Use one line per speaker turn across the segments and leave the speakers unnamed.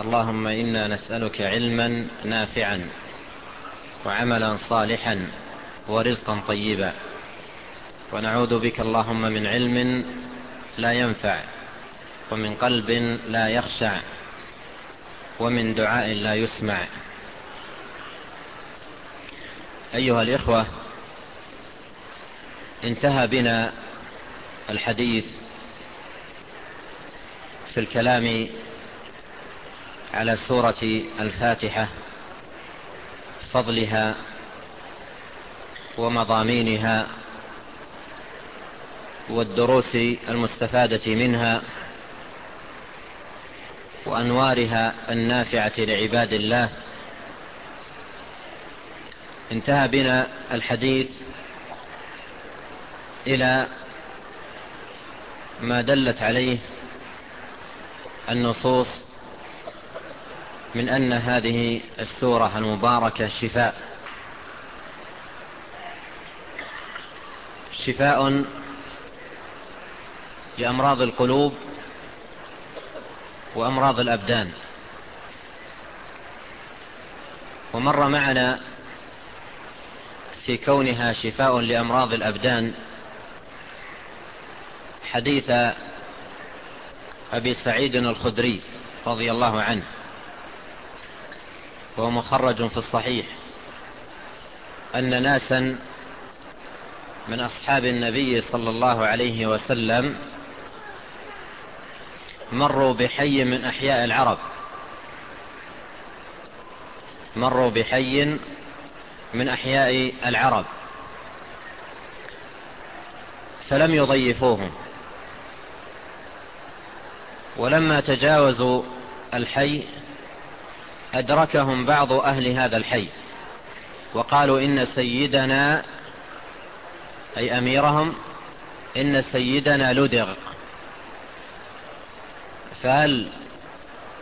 اللهم إنا نسألك علما نافعا وعملا صالحا ورزقا طيبا ونعوذ بك اللهم من علم لا ينفع ومن قلب لا يخشع ومن دعاء لا يسمع أيها الإخوة انتهى بنا الحديث في الكلام على سورة الفاتحة فضلها ومضامينها والدروس المستفادة منها وأنوارها النافعة لعباد الله انتهى بنا الحديث إلى ما دلت عليه النصوص من أن هذه السورة المباركة شفاء شفاء لأمراض القلوب وأمراض الأبدان ومر معنا في كونها شفاء لأمراض الأبدان حديث أبي سعيد الخدري رضي الله عنه وهو مخرج في الصحيح أن ناسا من أصحاب النبي صلى الله عليه وسلم مروا بحي من أحياء العرب مروا بحي من أحياء العرب فلم يضيفوهم ولما تجاوزوا الحي أدركهم بعض أهل هذا الحي وقالوا إن سيدنا أي أميرهم إن سيدنا لدغ فهل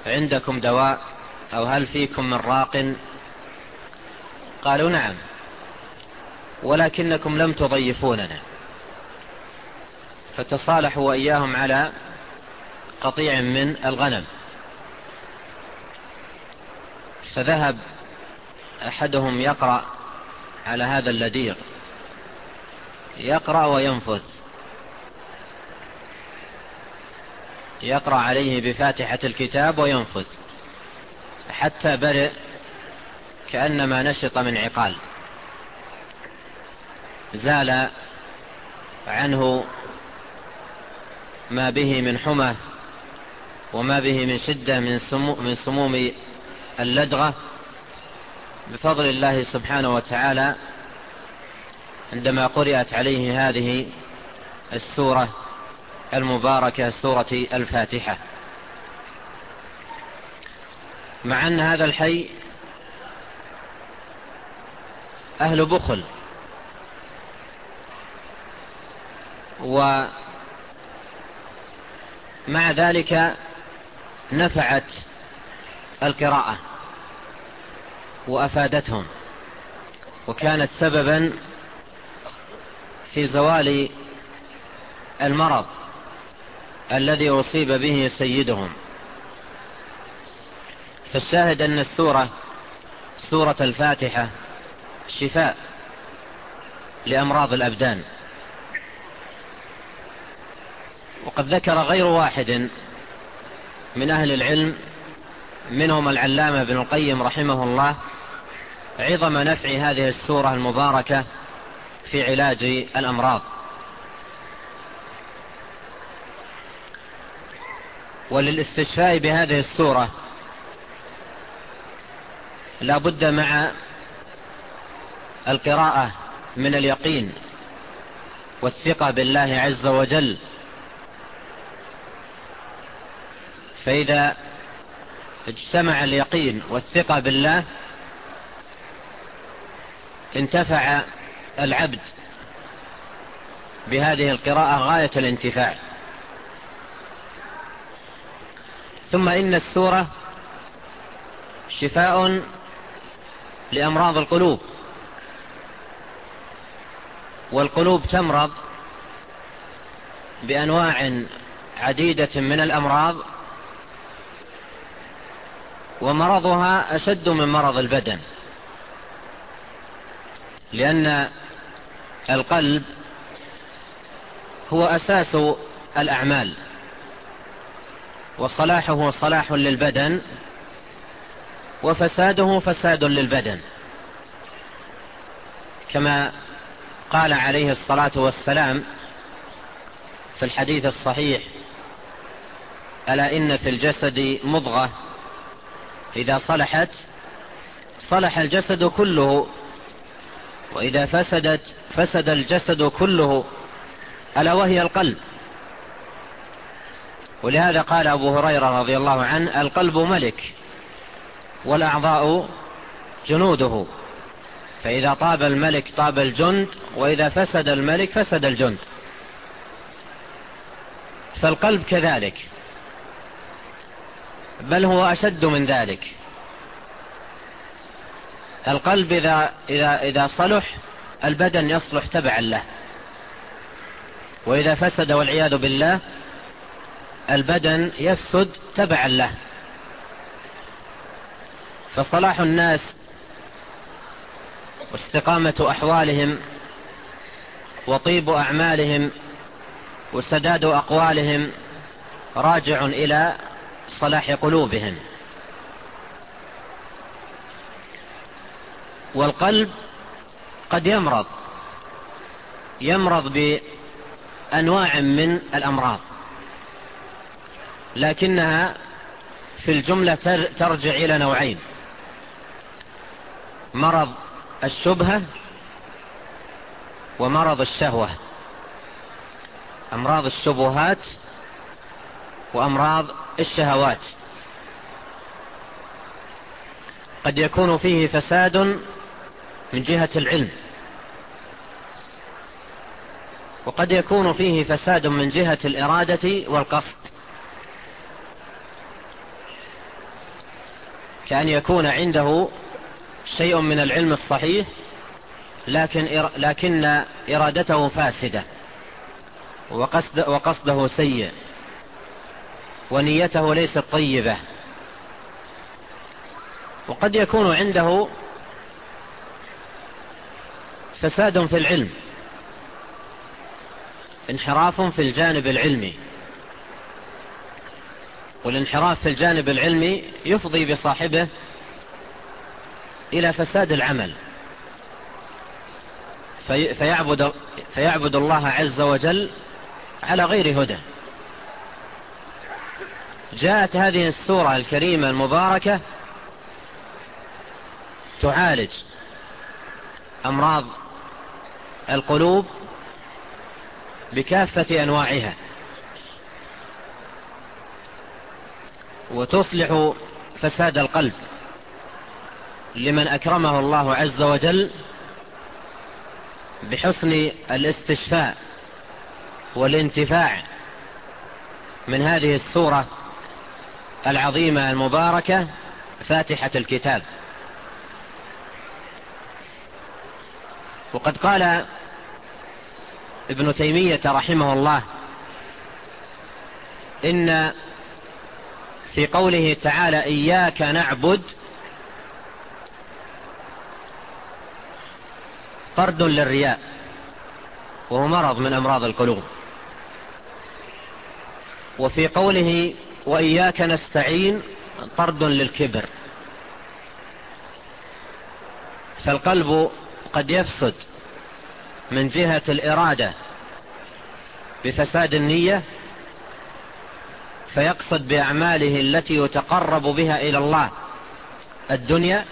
عندكم دواء أو هل فيكم من راق قالوا نعم ولكنكم لم تضيفوننا فتصالحوا وإياهم على قطيع من الغنم فذهب أحدهم يقرأ على هذا اللدير يقرأ وينفذ يقرأ عليه بفاتحة الكتاب وينفذ حتى برئ كأنما نشط من عقال زال عنه ما به من حمى وما به من شدة من سموم اللدغة بفضل الله سبحانه وتعالى عندما قرأت عليه هذه السورة المباركة سورة الفاتحة مع أن هذا الحي أهل بخل ومع ذلك نفعت القراءة وأفادتهم وكانت سببا في زوال المرض الذي أصيب به سيدهم فالشاهد أن السورة سورة الفاتحة شفاء لأمراض الأبدان وقد ذكر غير واحد من أهل العلم منهم العلامة بن القيم رحمه الله عظم نفع هذه السورة المباركة في علاج الأمراض وللاستشفاء بهذه السورة لابد مع القراءة من اليقين والثقة بالله عز وجل فإذا اجتمع اليقين والثقة بالله انتفع العبد بهذه القراءة غاية الانتفاع ثم إن السورة شفاء لأمراض القلوب والقلوب تمرض بأنواع عديدة من الأمراض ومرضها أشد من مرض البدن لأن القلب هو أساس الأعمال وصلاحه صلاح للبدن وفساده فساد للبدن كما قال عليه الصلاة والسلام في الحديث الصحيح ألا إن في الجسد مضغة إذا صلحت صلح الجسد كله وإذا فسدت فسد الجسد كله ألا وهي القلب ولهذا قال أبو هريرة رضي الله عنه القلب ملك والأعضاء جنوده فإذا طاب الملك طاب الجند وإذا فسد الملك فسد الجند فالقلب كذلك بل هو أشد من ذلك القلب إذا, إذا, إذا صلح البدن يصلح تبعا له وإذا فسد والعياذ بالله البدن يفسد تبعا له فصلاح الناس واستقامة أحوالهم وطيب أعمالهم وسداد أقوالهم راجع إلى صلاح قلوبهم والقلب قد يمرض يمرض بأنواع من الأمراض لكنها في الجملة ترجع إلى نوعين مرض الشبهة ومرض الشهوة أمراض الشبهات وأمراض الشهوات قد يكون فيه فساد من جهة العلم وقد يكون فيه فساد من جهة الإرادة والقصد كأن يكون عنده شيء من العلم الصحيح لكن, لكن إرادته فاسدة وقصد وقصده سيئ ونيته ليست طيبة وقد يكون عنده فساد في العلم انحراف في الجانب العلمي والانحراف في الجانب العلمي يفضي بصاحبه إلى فساد العمل فيعبد, فيعبد الله عز وجل على غير هدى جاءت هذه السورة الكريمة المباركة تعالج أمراض القلوب بكافة أنواعها وتصلح فساد القلب لمن أكرمه الله عز وجل بحسن الاستشفاء والانتفاع من هذه السورة العظيمة المباركة فاتحة الكتاب وقد قال ابن تيمية رحمه الله إن في قوله تعالى إياك نعبد طرد للرياء وهو مرض من أمراض القلوب وفي قوله وإياك نستعين طرد للكبر فالقلب قد يفسد من جهة الإرادة بفساد النية فيقصد بأعماله التي يتقرب بها إلى الله الدنيا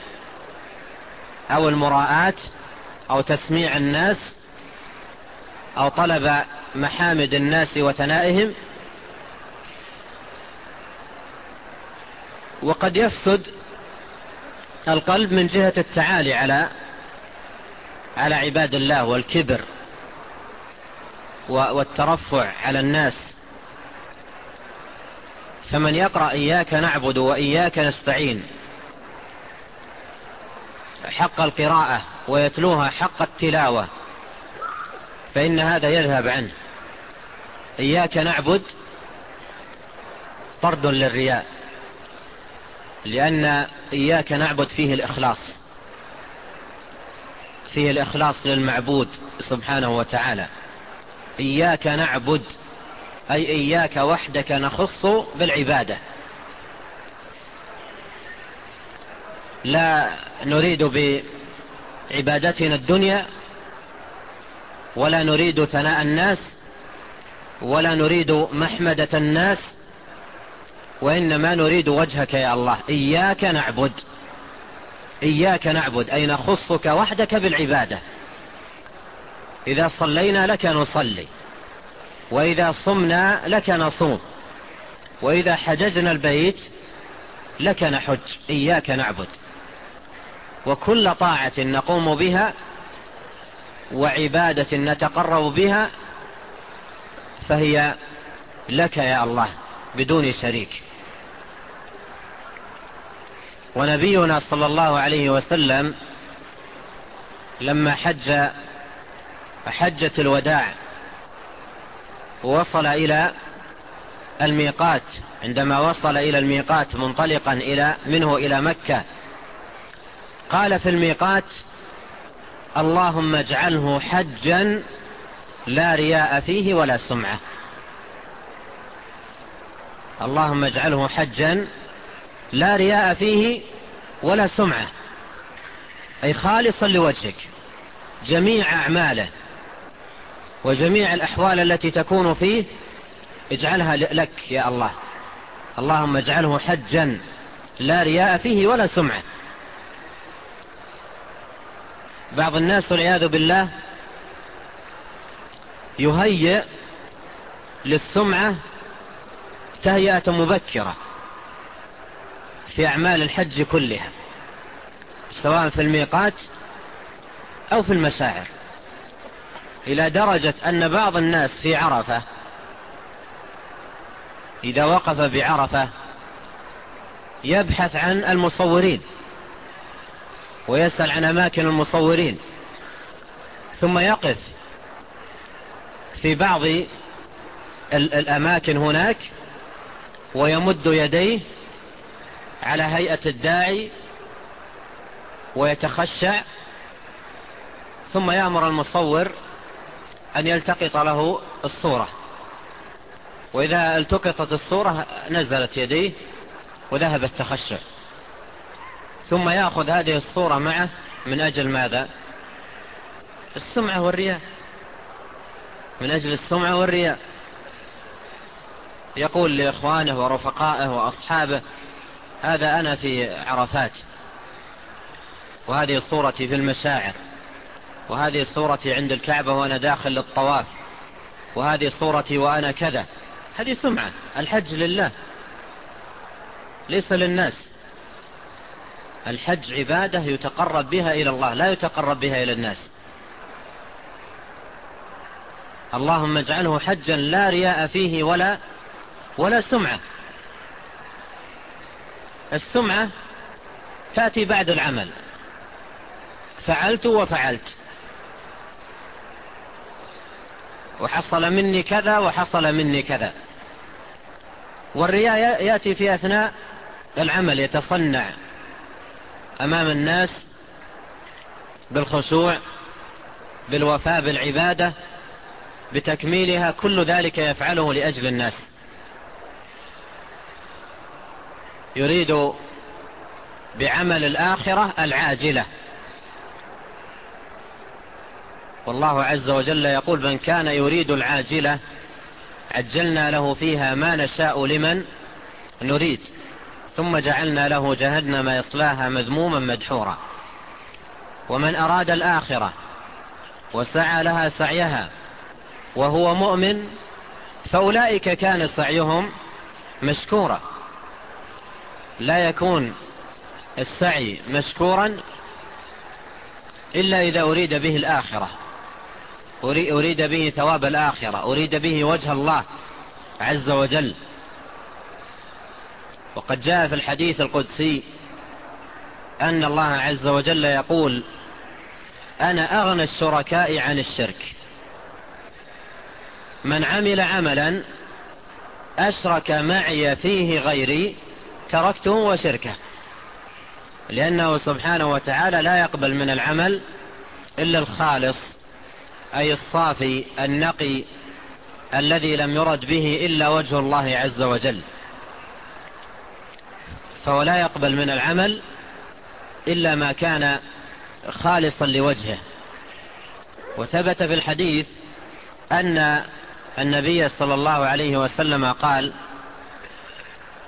أو المراءات أو تسميع الناس أو طلب محامد الناس وثنائهم وقد يفسد القلب من جهة التعالي على على عباد الله والكبر والترفع على الناس فمن يقرأ إياك نعبد وإياك نستعين حق القراءة ويتلوها حق التلاوة فإن هذا يذهب عنه إياك نعبد طرد للرياء لأن إياك نعبد فيه الإخلاص فيه الإخلاص للمعبود سبحانه وتعالى إياك نعبد أي إياك وحدك نخص بالعبادة لا نريد بعبادتنا الدنيا ولا نريد ثناء الناس ولا نريد محمدة الناس وإنما نريد وجهك يا الله إياك نعبد إياك نعبد أي نخصك وحدك بالعبادة إذا صلينا لك نصلي وإذا صمنا لك نصوم وإذا حججنا البيت لك نحج إياك نعبد وكل طاعة نقوم بها وعبادة نتقرب بها فهي لك يا الله بدون شريك ونبينا صلى الله عليه وسلم لما حج حجة الوداع وصل إلى الميقات عندما وصل إلى الميقات منطلقا إلى منه إلى مكة قال في الميقات اللهم اجعله حجا لا رياء فيه ولا سمعة اللهم اجعله حجا لا رياء فيه ولا سمعة أي خالصا لوجهك جميع أعماله وجميع الأحوال التي تكون فيه اجعلها لك يا الله اللهم اجعله حجا لا رياء فيه ولا سمعة بعض الناس والعياذ بالله يهيئ للسمعة تهيئة مبكرة في أعمال الحج كلها سواء في الميقات أو في المشاعر إلى درجة أن بعض الناس في عرفة إذا وقف بعرفة يبحث عن المصورين ويسأل عن أماكن المصورين ثم يقف في بعض الأماكن هناك ويمد يديه على هيئة الداعي ويتخشع ثم يأمر المصور أن يلتقط له الصورة وإذا التقطت الصورة نزلت يديه وذهب التخشع ثم يأخذ هذه الصورة معه من أجل ماذا السمعة والرياء من أجل السمعة والرياء يقول لإخوانه ورفقائه وأصحابه هذا أنا في عرفات وهذه الصورة في المشاعر وهذه الصورة عند الكعبة وأنا داخل للطواف وهذه الصورة وأنا كذا هذه سمعة الحج لله ليس للناس الحج عبادة يتقرب بها إلى الله لا يتقرب بها إلى الناس اللهم اجعله حجا لا رياء فيه ولا ولا سمعة السمعة تأتي بعد العمل فعلت وفعلت وحصل مني كذا وحصل مني كذا والرياء يأتي في أثناء العمل يتصنع أمام الناس بالخشوع بالوفاء بالعبادة بتكميلها كل ذلك يفعله لأجل الناس يريد بعمل الآخرة العاجلة والله عز وجل يقول من كان يريد العاجلة عجلنا له فيها ما نشاء لمن نريد ثم جعلنا له جهنم يصلاها مذموما مدحورا ومن أراد الآخرة وسعى لها سعيها وهو مؤمن فأولئك كان سعيهم مشكورا لا يكون السعي مشكورا إلا إذا أريد به الآخرة أريد به ثواب الآخرة أريد به وجه الله عز وجل وقد جاء في الحديث القدسي أن الله عز وجل يقول أنا أغنى الشركاء عن الشرك من عمل عملا أشرك معي فيه غيري تركته وشركه لأنه سبحانه وتعالى لا يقبل من العمل إلا الخالص أي الصافي النقي الذي لم يرد به إلا وجه الله عز وجل فهو لا يقبل من العمل إلا ما كان خالصا لوجهه وثبت في الحديث أن النبي صلى الله عليه وسلم قال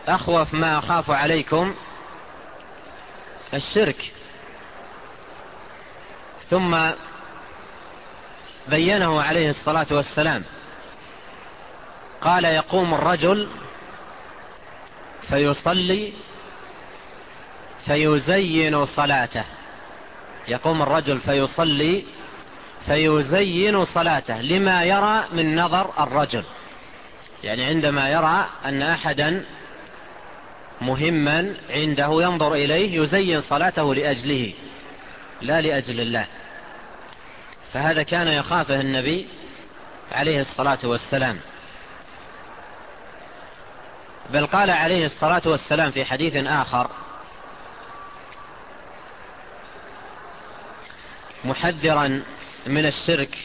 أخوف ما أخاف عليكم الشرك ثم بينه عليه الصلاة والسلام قال يقوم الرجل فيصلي فيزين صلاته يقوم الرجل فيصلي فيزين صلاته لما يرى من نظر الرجل يعني عندما يرى أن أحدا مهما عنده ينظر إليه يزين صلاته لأجله لا لأجل الله فهذا كان يخافه النبي عليه الصلاة والسلام بل قال عليه الصلاة والسلام في حديث آخر محذرا من الشرك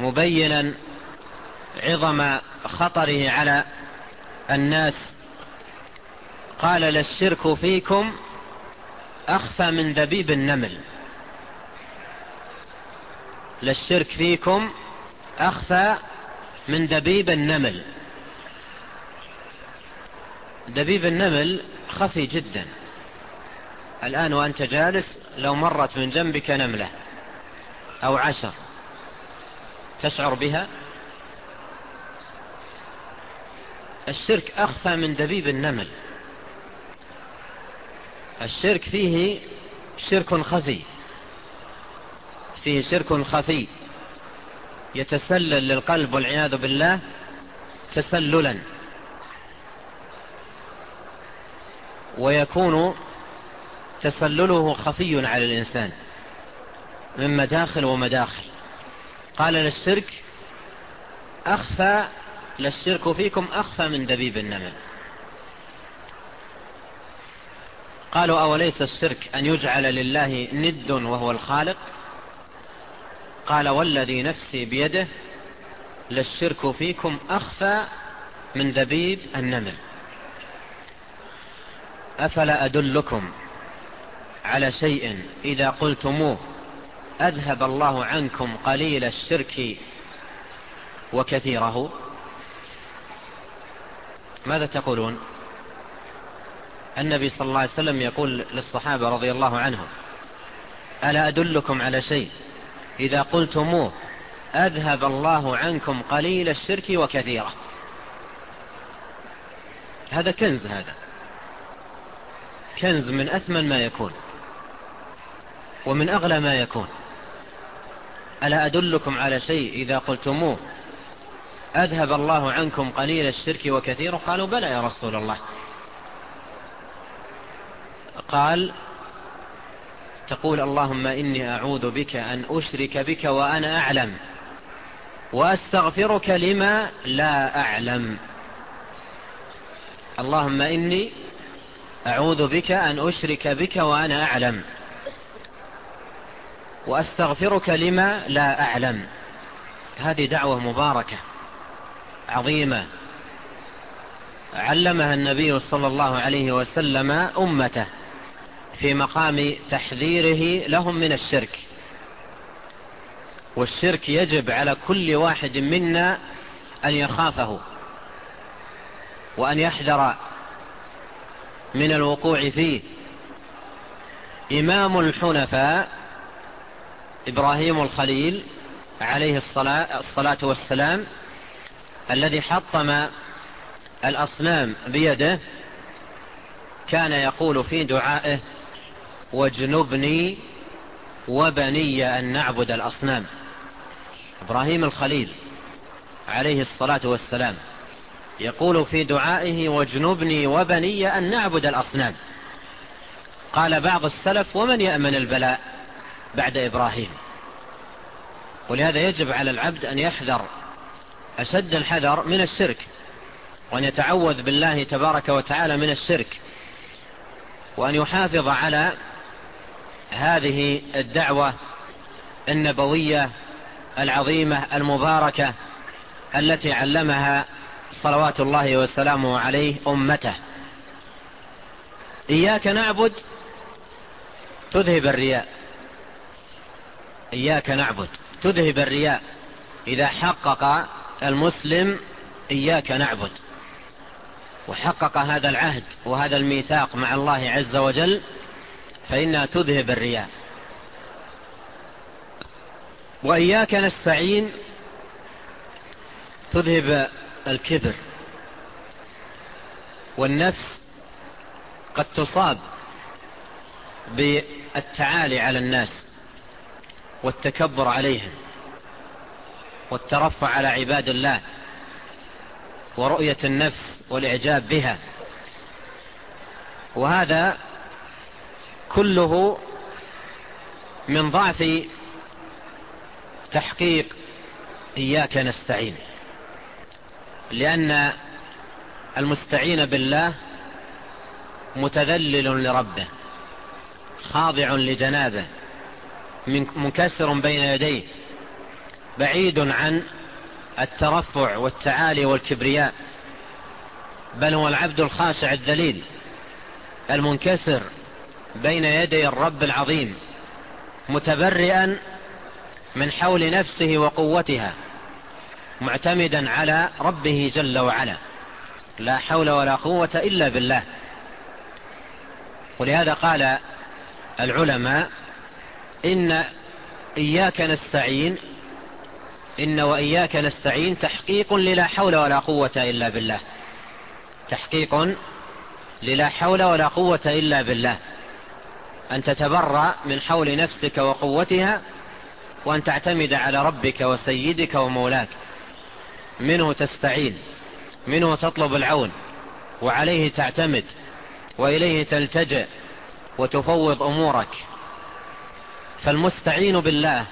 مبينا عظم خطره على الناس قال للشرك فيكم أخفى من ذبيب النمل للشرك فيكم أخفى من دبيب النمل دبيب النمل خفي جدا الآن وأنت جالس لو مرت من جنبك نملة أو عشر تشعر بها الشرك أخفى من دبيب النمل الشرك فيه شرك خفي فيه شرك خفي يتسلل للقلب والعياذ بالله تسللا ويكون تسلله خفي على الإنسان من مداخل ومداخل قال للشرك أخفى للشرك فيكم أخفى من دبيب النمل قالوا أوليس الشرك أن يجعل لله ند وهو الخالق قال والذي نفسي بيده للشرك فيكم أخفى من دبيب النمل أفلا أدلكم على شيء إذا قلتموه أذهب الله عنكم قليل الشرك وكثيره ماذا تقولون النبي صلى الله عليه وسلم يقول للصحابة رضي الله عنهم ألا أدلكم على شيء إذا قلتموه أذهب الله عنكم قليل الشرك وكثيره هذا كنز هذا كنز من أثمن ما يكون ومن أغلى ما يكون ألا أدلكم على شيء إذا قلتموه أذهب الله عنكم قليل الشرك وكثيره قالوا بلى يا رسول الله قال تقول اللهم إني أعوذ بك أن أشرك بك وأنا أعلم وأستغفرك لما لا أعلم اللهم إني أعوذ بك أن أشرك بك وأنا أعلم وأستغفرك لما لا أعلم هذه دعوة مباركة عظيمة علمها النبي صلى الله عليه وسلم أمته في مقام تحذيره لهم من الشرك والشرك يجب على كل واحد منا أن يخافه وأن يحذر من الوقوع فيه إمام الحنفاء إبراهيم الخليل عليه الصلاة, الصلاة والسلام الذي حطم الأصنام بيده كان يقول في دعائه واجنبني وبني أن نعبد الأصنام إبراهيم الخليل عليه الصلاة والسلام يقول في دعائه واجنبني وبني أن نعبد الأصنام قال بعض السلف ومن يأمن البلاء بعد إبراهيم ولهذا يجب على العبد أن يحذر أشد الحذر من الشرك وأن يتعوذ بالله تبارك وتعالى من الشرك وأن يحافظ على هذه الدعوة النبوية العظيمة المباركة التي علمها صلوات الله وسلامه عليه أمته إياك نعبد تذهب الرياء إياك نعبد تذهب الرياء إذا حقق المسلم إياك نعبد وحقق هذا العهد وهذا الميثاق مع الله عز وجل فإنها تذهب الرياء وإياك نستعين تذهب الكبر والنفس قد تصاب بالتعالي على الناس والتكبر عليهم والترفع على عباد الله ورؤية النفس والإعجاب بها وهذا كله من ضعف تحقيق إياك نستعين لأن المستعين بالله متذلل لربه خاضع لجنابه منكسر بين يديه بعيد عن الترفع والتعالي والكبرياء بل هو العبد الخاشع الذليل المنكسر بين يدي الرب العظيم متبرئا من حول نفسه وقوتها معتمدا على ربه جل وعلا لا حول ولا قوة إلا بالله ولهذا قال العلماء إن إياك نستعين إن وإياك نستعين تحقيق للا حول ولا قوة إلا بالله تحقيق للا حول ولا قوة إلا بالله أن تتبرأ من حول نفسك وقوتها وأن تعتمد على ربك وسيدك ومولاك منه تستعين منه تطلب العون وعليه تعتمد وإليه تلتجئ وتفوض أمورك فالمستعين بالله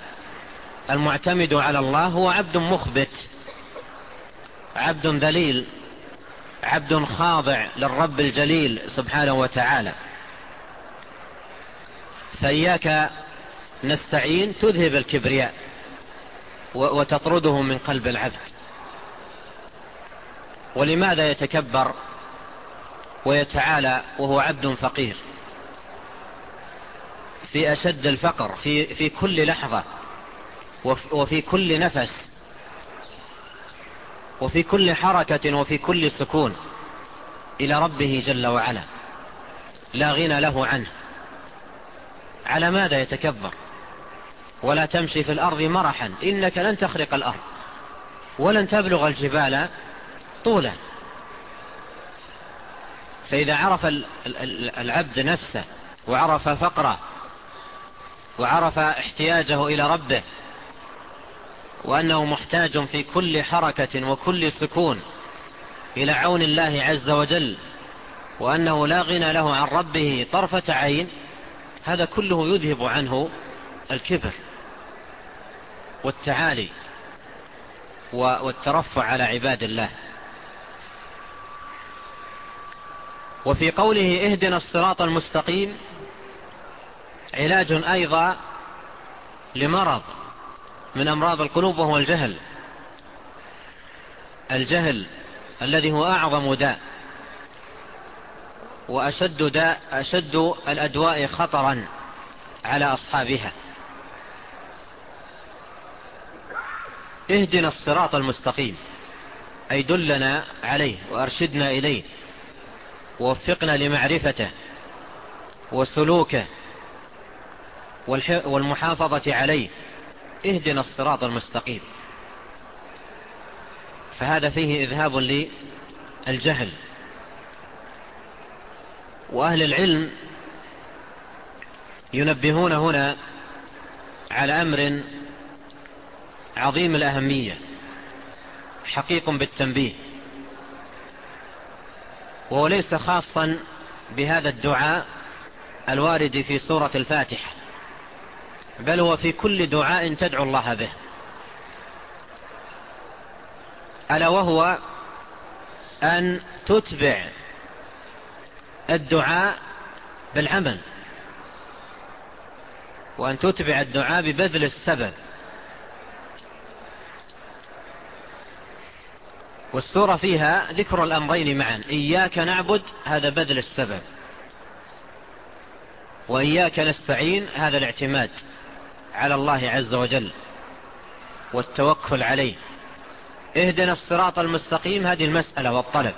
المعتمد على الله هو عبد مخبت عبد ذليل عبد خاضع للرب الجليل سبحانه وتعالى فإياك نستعين تذهب الكبرياء وتطرده من قلب العبد ولماذا يتكبر ويتعالى وهو عبد فقير في أشد الفقر في, في كل لحظة وفي كل نفس وفي كل حركة وفي كل سكون إلى ربه جل وعلا لا غنى له عنه على ماذا يتكبر ولا تمشي في الأرض مرحا إنك لن تخرق الأرض ولن تبلغ الجبال طولا فإذا عرف العبد نفسه وعرف فقره وعرف احتياجه إلى ربه وأنه محتاج في كل حركة وكل سكون إلى عون الله عز وجل وأنه لا غنى له عن ربه طرفة عين هذا كله يذهب عنه الكبر والتعالي والترفع على عباد الله وفي قوله اهدنا الصراط المستقيم علاج أيضا لمرض من أمراض القلوب وهو الجهل الجهل الذي هو أعظم داء وأشد داء أشد الأدواء خطرا على أصحابها اهدنا الصراط المستقيم أي دلنا عليه وأرشدنا إليه ووفقنا لمعرفته وسلوكه والمحافظة عليه اهدنا الصراط المستقيم فهذا فيه إذهاب للجهل وأهل العلم ينبهون هنا على أمر عظيم الأهمية حقيق بالتنبيه وهو ليس خاصا بهذا الدعاء الوارد في سورة الفاتحة بل هو في كل دعاء تدعو الله به ألا وهو أن تتبع الدعاء بالعمل وأن تتبع الدعاء ببذل السبب والسورة فيها ذكر الأمرين معا إياك نعبد هذا بذل السبب وإياك نستعين هذا الاعتماد على الله عز وجل والتوكل عليه اهدنا الصراط المستقيم هذه المسألة والطلب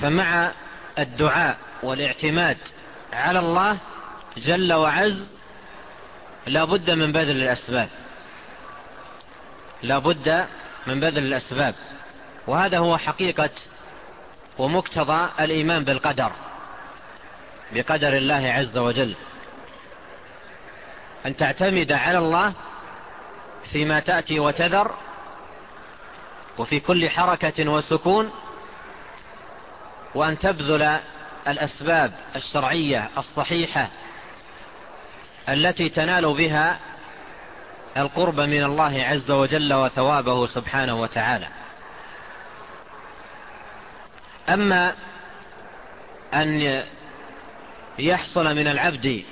فمع الدعاء والاعتماد على الله جل وعز لا بد من بذل الأسباب لا بد من بذل الأسباب وهذا هو حقيقة ومقتضى الإيمان بالقدر بقدر الله عز وجل أن تعتمد على الله فيما تأتي وتذر وفي كل حركة وسكون وأن تبذل الأسباب الشرعية الصحيحة التي تنال بها القرب من الله عز وجل وثوابه سبحانه وتعالى أما أن يحصل من العبد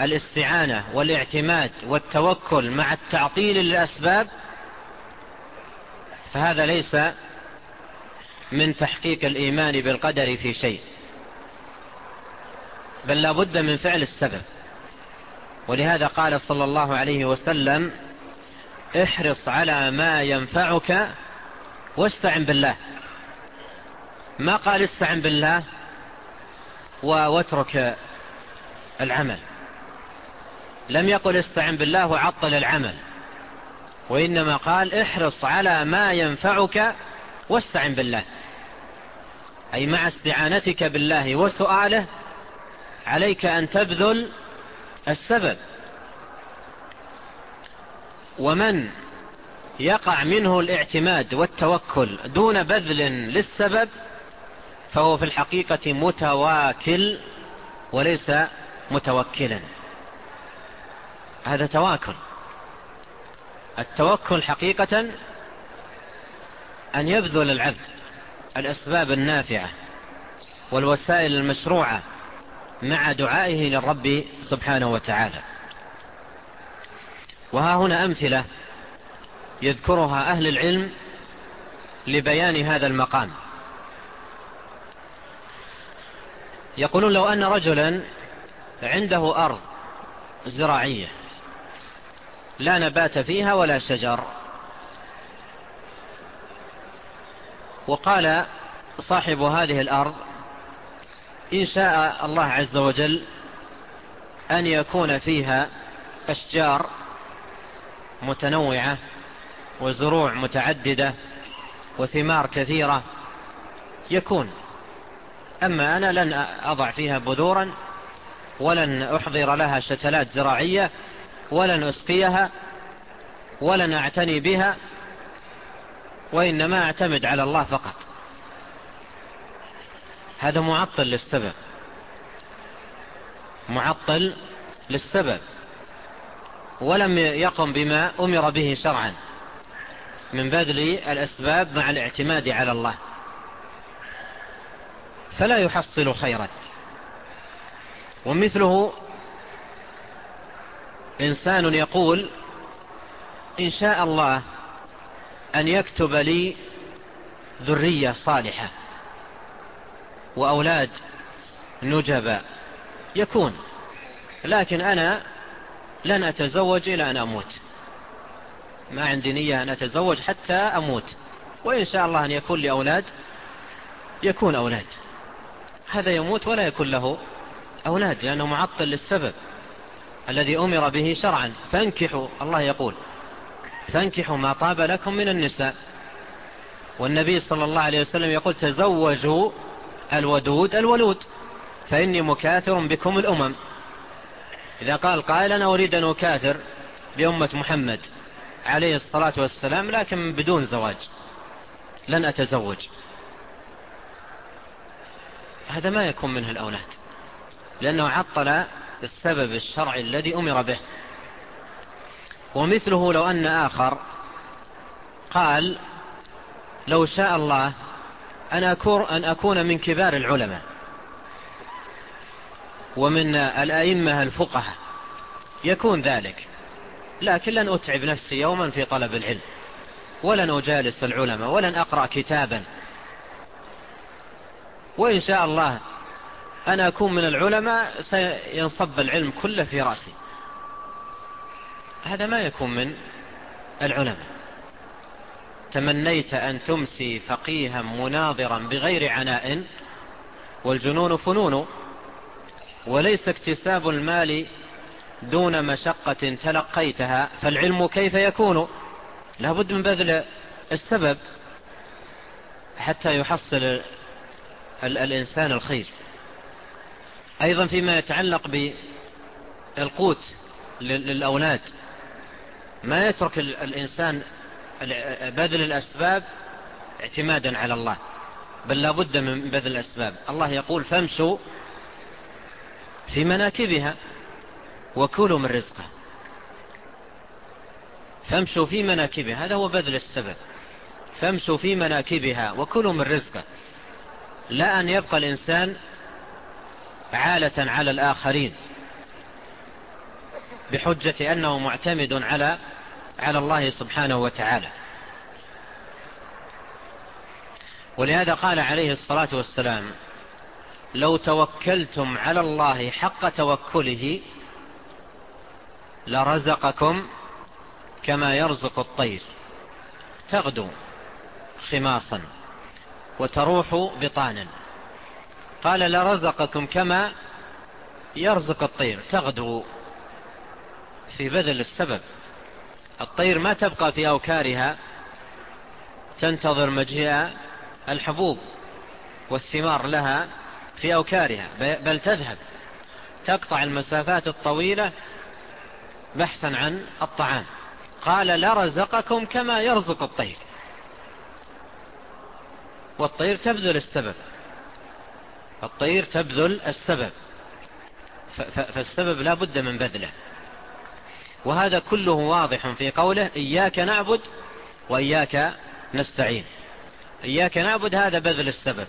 الاستعانة والاعتماد والتوكل مع التعطيل للأسباب فهذا ليس من تحقيق الإيمان بالقدر في شيء بل لابد من فعل السبب ولهذا قال صلى الله عليه وسلم احرص على ما ينفعك واستعن بالله ما قال استعن بالله واترك العمل لم يقل استعن بالله وعطل العمل وإنما قال احرص على ما ينفعك واستعن بالله أي مع استعانتك بالله وسؤاله عليك أن تبذل السبب ومن يقع منه الاعتماد والتوكل دون بذل للسبب فهو في الحقيقة متواكل وليس متوكلا هذا تواكل التوكل حقيقة أن يبذل العبد الأسباب النافعة والوسائل المشروعة مع دعائه للرب سبحانه وتعالى وها هنا أمثلة يذكرها أهل العلم لبيان هذا المقام يقولون لو أن رجلا عنده أرض زراعية لا نبات فيها ولا شجر وقال صاحب هذه الأرض إن شاء الله عز وجل أن يكون فيها أشجار متنوعة وزروع متعددة وثمار كثيرة يكون أما أنا لن أضع فيها بذورا ولن أحضر لها شتلات زراعية ولن أسقيها ولن أعتني بها وإنما أعتمد على الله فقط هذا معطل للسبب معطل للسبب ولم يقم بما أمر به شرعا من بذل الأسباب مع الاعتماد على الله فلا يحصل خيرا ومثله إنسان يقول إن شاء الله أن يكتب لي ذرية صالحة وأولاد نجبا يكون لكن أنا لن أتزوج إلى أن أموت ما عندي نية أن أتزوج حتى أموت وإن شاء الله أن يكون لأولاد يكون أولاد هذا يموت ولا يكون له أولاد لأنه معطل للسبب الذي أمر به شرعا فانكحوا الله يقول فانكحوا ما طاب لكم من النساء والنبي صلى الله عليه وسلم يقول تزوجوا الودود الولود فإني مكاثر بكم الأمم إذا قال قائل أنا أريد أن أكاثر بأمة محمد عليه الصلاة والسلام لكن بدون زواج لن أتزوج هذا ما يكون منه الأولاد لأنه عطل السبب الشرعي الذي أمر به ومثله لو أن آخر قال لو شاء الله أن أكون, أن أكون من كبار العلماء ومن الأئمة الفقهة يكون ذلك لكن لن أتعب نفسي يوما في طلب العلم ولن أجالس العلماء ولن أقرأ كتابا وإن شاء الله أنا أكون من العلماء سينصب العلم كله في رأسي هذا ما يكون من العلماء تمنيت أن تمسي فقيها مناظرا بغير عناء والجنون فنون وليس اكتساب المال دون مشقة تلقيتها فالعلم كيف يكون لابد من بذل السبب حتى يحصل الإنسان الخير أيضا فيما يتعلق بالقوت للأولاد ما يترك الإنسان بذل الأسباب اعتمادا على الله بل لابد من بذل الأسباب الله يقول فامسوا في مناكبها وكلوا من رزقه فامسوا في مناكبها هذا هو بذل السبب فامسوا في مناكبها وكلوا من رزقه لا أن يبقى الإنسان عالة على الآخرين بحجة أنه معتمد على على الله سبحانه وتعالى ولهذا قال عليه الصلاة والسلام لو توكلتم على الله حق توكله لرزقكم كما يرزق الطير تغدو خماصا وتروح بطانا قال لرزقكم كما يرزق الطير تغدو في بذل السبب الطير ما تبقى في أوكارها تنتظر مجيء الحبوب والثمار لها في أوكارها بل تذهب تقطع المسافات الطويلة بحثا عن الطعام قال لرزقكم كما يرزق الطير والطير تبذل السبب الطير تبذل السبب فالسبب لا بد من بذله وهذا كله واضح في قوله إياك نعبد وإياك نستعين إياك نعبد هذا بذل السبب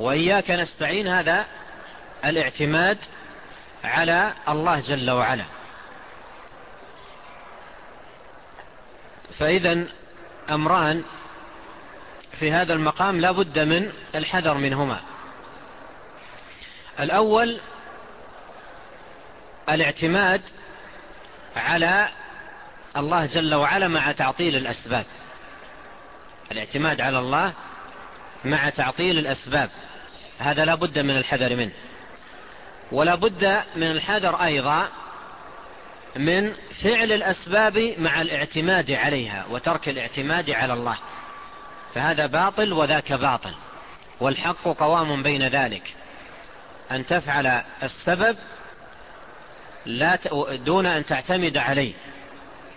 وإياك نستعين هذا الاعتماد على الله جل وعلا فإذا أمران في هذا المقام لا بد من الحذر منهما الأول الاعتماد على الله جل وعلا مع تعطيل الأسباب الاعتماد على الله مع تعطيل الأسباب هذا لا بد من الحذر منه ولا بد من الحذر أيضا من فعل الأسباب مع الاعتماد عليها وترك الاعتماد على الله فهذا باطل وذاك باطل والحق قوام بين ذلك أن تفعل السبب لا دون أن تعتمد عليه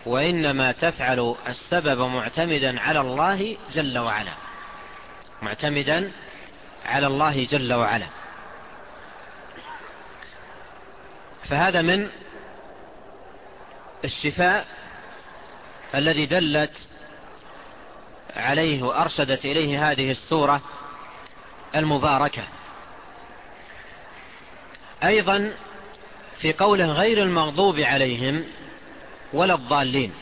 وإنما تفعل السبب معتمدا على الله جل وعلا معتمدا على الله جل وعلا فهذا من الشفاء الذي دلت عليه وأرشدت إليه هذه السورة المباركة أيضا في قول غير المغضوب عليهم ولا الضالين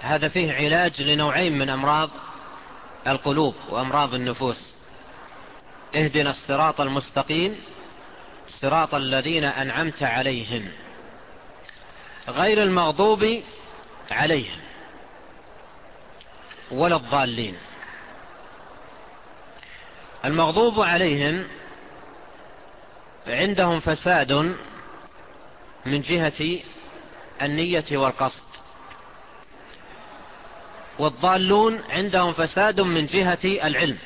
هذا فيه علاج لنوعين من أمراض القلوب وأمراض النفوس اهدنا الصراط المستقيم صراط الذين أنعمت عليهم غير المغضوب عليهم ولا الضالين المغضوب عليهم عندهم فساد من جهة النية والقصد والضالون عندهم فساد من جهة العلم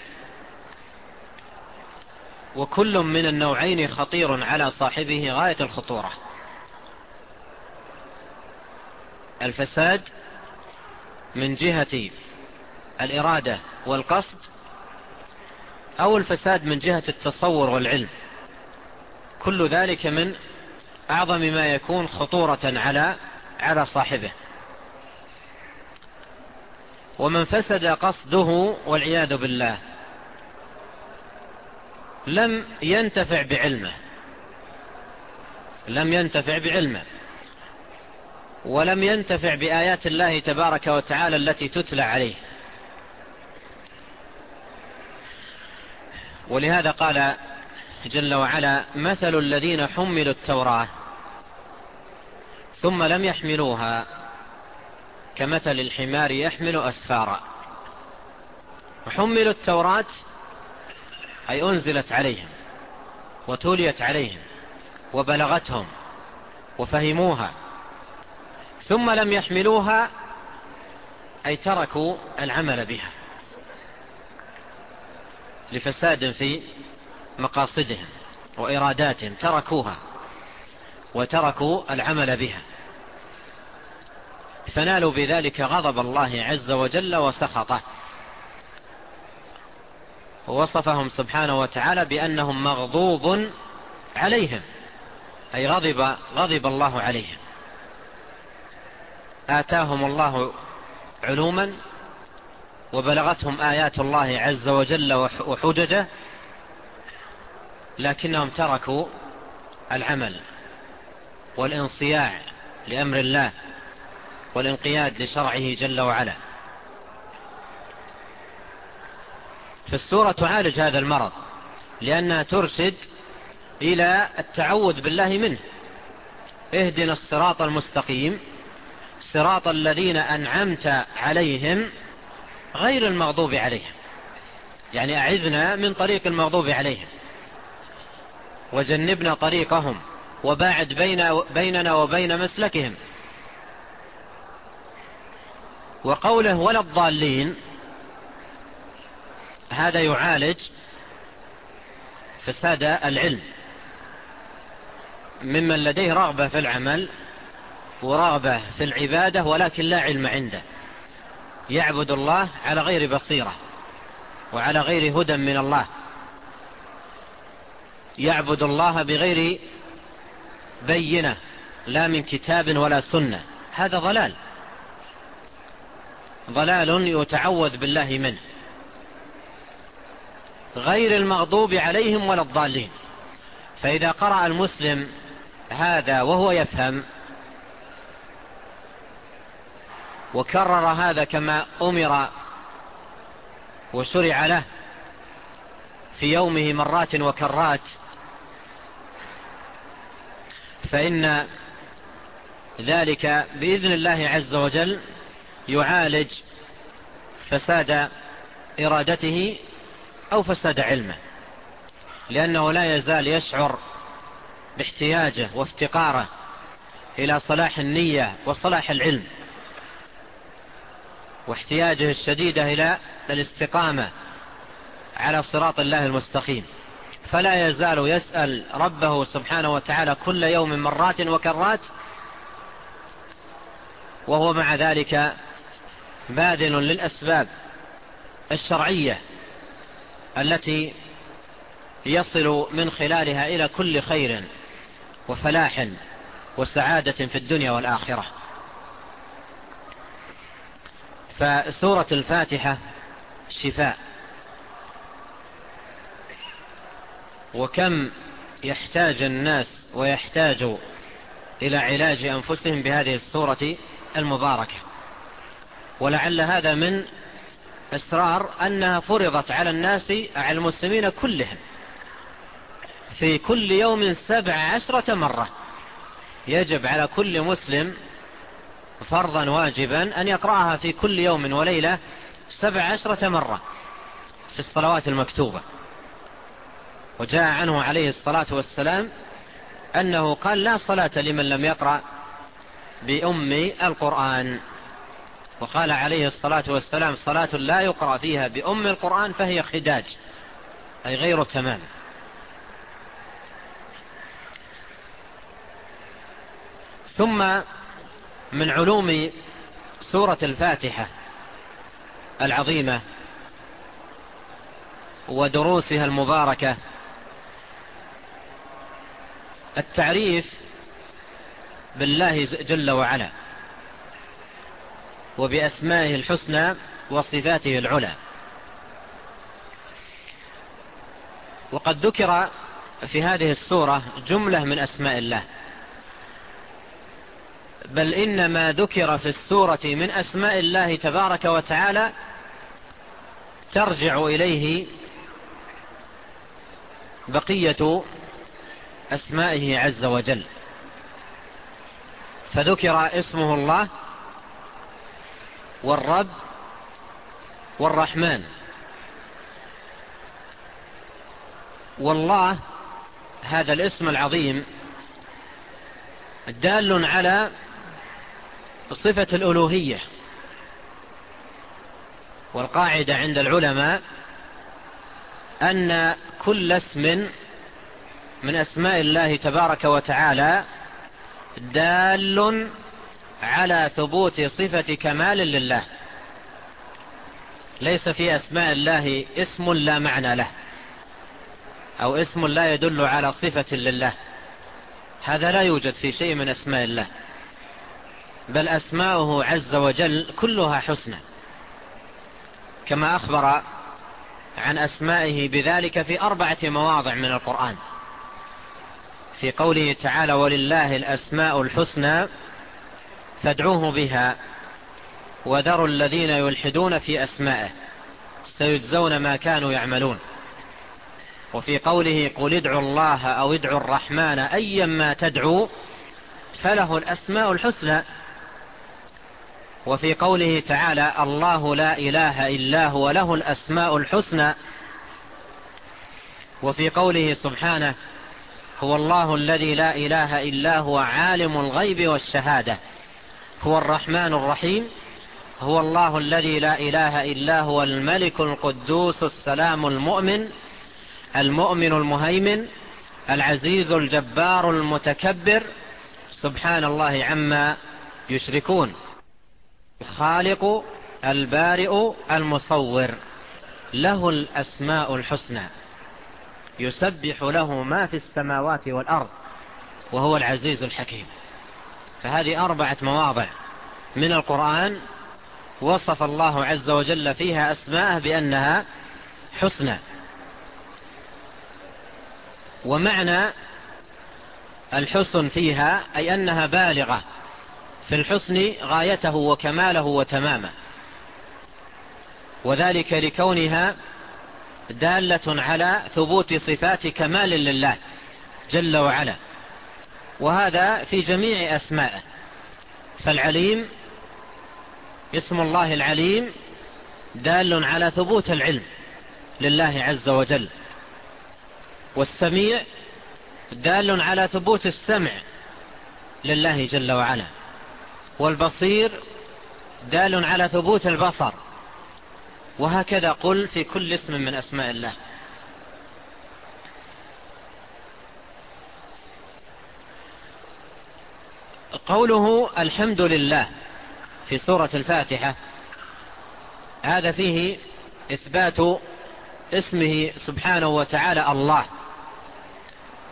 وكل من النوعين خطير على صاحبه غاية الخطورة الفساد من جهة الإرادة والقصد أو الفساد من جهة التصور والعلم كل ذلك من أعظم ما يكون خطورة على على صاحبه ومن فسد قصده والعياذ بالله لم ينتفع بعلمه لم ينتفع بعلمه ولم ينتفع بآيات الله تبارك وتعالى التي تتلى عليه ولهذا قال جل وعلا مثل الذين حملوا التوراة ثم لم يحملوها كمثل الحمار يحمل أسفارا وحملوا التوراة أي أنزلت عليهم وتوليت عليهم وبلغتهم وفهموها ثم لم يحملوها أي تركوا العمل بها لفساد في مقاصدهم وإراداتهم تركوها وتركوا العمل بها فنالوا بذلك غضب الله عز وجل وسخطه ووصفهم سبحانه وتعالى بأنهم مغضوب عليهم أي غضب, غضب الله عليهم آتاهم الله علوما وبلغتهم آيات الله عز وجل وحججه لكنهم تركوا العمل والانصياع لأمر الله والانقياد لشرعه جل وعلا فالسورة تعالج هذا المرض لأنها ترشد إلى التعوذ بالله منه اهدنا الصراط المستقيم صراط الذين أنعمت عليهم غير المغضوب عليهم يعني أعذنا من طريق المغضوب عليهم وجنبنا طريقهم وباعد بين بيننا وبين مسلكهم وقوله ولا الضالين هذا يعالج فساد العلم ممن لديه رغبة في العمل ورغبة في العبادة ولكن لا علم عنده يعبد الله على غير بصيرة وعلى غير هدى من الله يعبد الله بغير بينة لا من كتاب ولا سنة هذا ضلال ضلال يتعوذ بالله منه غير المغضوب عليهم ولا الضالين فإذا قرأ المسلم هذا وهو يفهم وكرر هذا كما أمر وشرع له في يومه مرات وكرات فإن ذلك بإذن الله عز وجل يعالج فساد إرادته أو فساد علمه لأنه لا يزال يشعر باحتياجه وافتقاره إلى صلاح النية وصلاح العلم واحتياجه الشديدة إلى الاستقامة على صراط الله المستقيم فلا يزال يسأل ربه سبحانه وتعالى كل يوم مرات وكرات وهو مع ذلك باذل للأسباب الشرعية التي يصل من خلالها إلى كل خير وفلاح وسعادة في الدنيا والآخرة فسورة الفاتحة شفاء وكم يحتاج الناس ويحتاج إلى علاج أنفسهم بهذه الصورة المباركة ولعل هذا من إصرار أنها فرضت على الناس على المسلمين كلهم في كل يوم سبع عشرة مرة يجب على كل مسلم فرضا واجبا أن يقرأها في كل يوم وليلة سبع عشرة مرة في الصلوات المكتوبة وجاء عنه عليه الصلاة والسلام أنه قال لا صلاة لمن لم يقرأ بأم القرآن وقال عليه الصلاة والسلام صلاة لا يقرأ فيها بأم القرآن فهي خداج أي غير تمام ثم من علوم سورة الفاتحة العظيمة ودروسها المباركة التعريف بالله جل وعلا وبأسمائه الحسنى وصفاته العلى وقد ذكر في هذه السورة جملة من أسماء الله بل إن ما ذكر في السورة من أسماء الله تبارك وتعالى ترجع إليه بقية أسمائه عز وجل فذكر اسمه الله والرب والرحمن والله هذا الاسم العظيم دال على صفة الألوهية والقاعدة عند العلماء أن كل اسم من أسماء الله تبارك وتعالى دال على ثبوت صفة كمال لله ليس في أسماء الله اسم لا معنى له أو اسم لا يدل على صفة لله هذا لا يوجد في شيء من أسماء الله بل أسماؤه عز وجل كلها حسنى كما أخبر عن أسمائه بذلك في أربعة مواضع من القرآن في قوله تعالى ولله الأسماء الحسنى فادعوه بها وذروا الذين يلحدون في أسمائه سيجزون ما كانوا يعملون وفي قوله قل ادعوا الله أو ادعوا الرحمن أيما تدعوا فله الأسماء الحسنى وفي قوله تعالى الله لا إله إلا هو له الأسماء الحسنى وفي قوله سبحانه هو الله الذي لا إله إلا هو عالم الغيب والشهادة هو الرحمن الرحيم هو الله الذي لا إله إلا هو الملك القدوس السلام المؤمن المؤمن المهيمن العزيز الجبار المتكبر سبحان الله عما يشركون الخالق البارئ المصور له الأسماء الحسنى يسبح له ما في السماوات والأرض وهو العزيز الحكيم فهذه أربعة مواضع من القرآن وصف الله عز وجل فيها أسماءه بأنها حسنى ومعنى الحسن فيها أي أنها بالغة في الحسن غايته وكماله وتمامه وذلك لكونها دالة على ثبوت صفات كمال لله جل وعلا وهذا في جميع أسمائه فالعليم اسم الله العليم دال على ثبوت العلم لله عز وجل والسميع دال على ثبوت السمع لله جل وعلا والبصير دال على ثبوت البصر وهكذا قل في كل اسم من أسماء الله قوله الحمد لله في سورة الفاتحة هذا فيه إثبات اسمه سبحانه وتعالى الله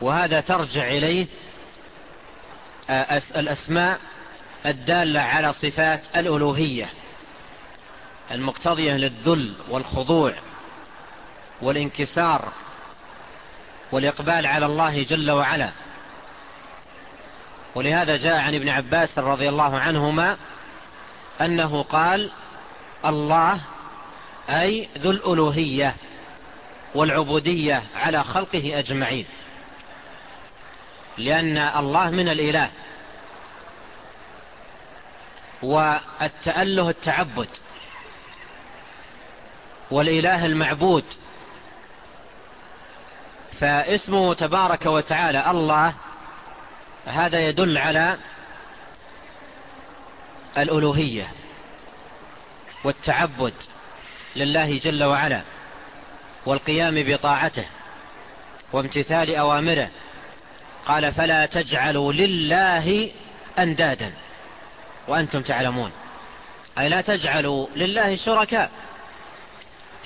وهذا ترجع إليه آه، الأسماء الدالة على صفات الألوهية المقتضية للذل والخضوع والانكسار والإقبال على الله جل وعلا ولهذا جاء عن ابن عباس رضي الله عنهما أنه قال الله أي ذو الألوهية والعبودية على خلقه أجمعين لأن الله من الإله والتأله التعبد والإله المعبود فاسمه تبارك وتعالى الله هذا يدل على الألوهية والتعبد لله جل وعلا والقيام بطاعته وامتثال أوامره قال فلا تجعلوا لله أندادا وأنتم تعلمون أي لا تجعلوا لله شركاء